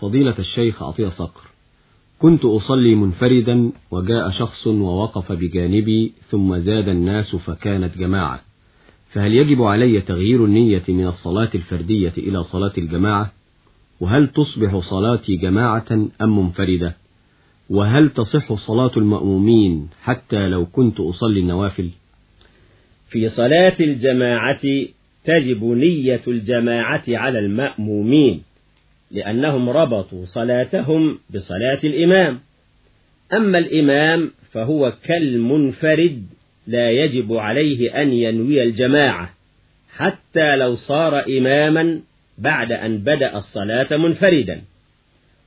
فضيلة الشيخ عطية صقر كنت أصلي منفردا وجاء شخص ووقف بجانبي ثم زاد الناس فكانت جماعة فهل يجب علي تغيير النية من الصلاة الفردية إلى صلاة الجماعة؟ وهل تصبح صلاتي جماعة أم منفردة؟ وهل تصح صلاة المأمومين حتى لو كنت أصلي النوافل؟ في صلاة الجماعة تجب نية الجماعة على المأمومين. لأنهم ربطوا صلاتهم بصلاة الإمام. أما الإمام فهو كالمنفرد لا يجب عليه أن ينوي الجماعة حتى لو صار إماما بعد أن بدأ الصلاة منفردا.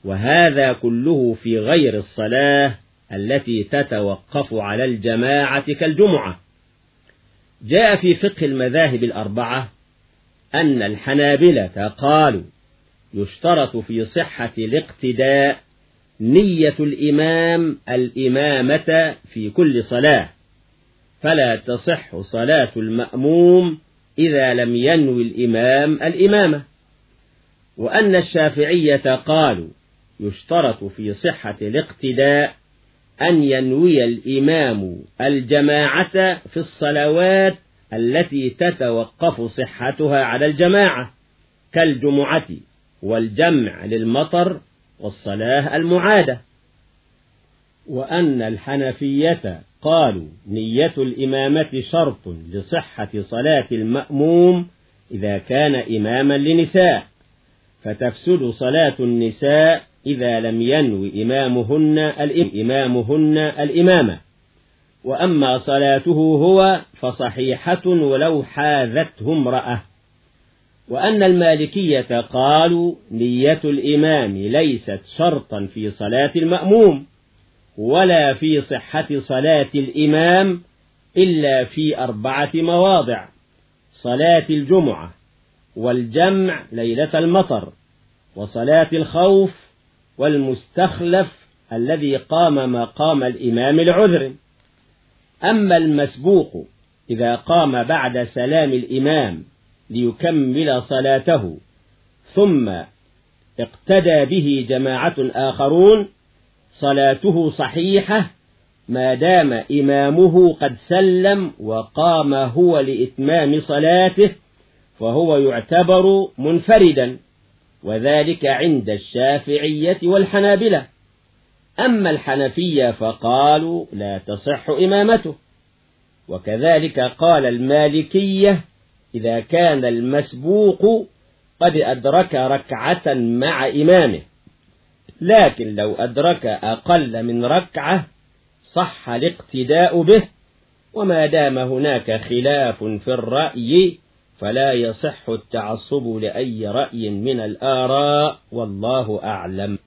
وهذا كله في غير الصلاة التي تتوقف على الجماعة كالجمعة. جاء في فقه المذاهب الأربعة أن الحنابلة قالوا يشترط في صحة الاقتداء نية الإمام الإمامة في كل صلاة. فلا تصح صلاة المأموم إذا لم ينوي الإمام الإمامة. وأن الشافعية قالوا يشترط في صحة الاقتداء أن ينوي الإمام الجماعة في الصلوات التي تتوقف صحتها على الجماعة كالجمعة. والجمع للمطر والصلاة المعادة. وأن الحنفية قالوا نية الإمامة شرط لصحة صلاة المأموم إذا كان إماما لنساء فتفسد صلاة النساء إذا لم ينوي إمامهن إمامهن الإمامة. وأما صلاته هو فصحيحة ولو حاذته امرأة. وأن المالكية قالوا نية الإمام ليست شرطا في صلاة المأموم ولا في صحة صلاة الإمام إلا في أربعة مواضع صلاة الجمعة والجمع ليلة المطر وصلاة الخوف والمستخلف الذي قام مقام الإمام العذر. أما المسبوق إذا قام بعد سلام الإمام ليكمل صلاته ثم اقتدى به جماعة آخرون صلاته صحيحة ما دام إمامه قد سلم وقام هو لإتمام صلاته فهو يعتبر منفردا وذلك عند الشافعية والحنابلة. أما الحنفية فقالوا لا تصح إمامته وكذلك قال المالكية إذا كان المسبوق قد أدرك ركعة مع إمامه. لكن لو أدرك أقل من ركعة صح الاقتداء به وما دام هناك خلاف في الرأي فلا يصح التعصب لأي رأي من الآراء والله أعلم.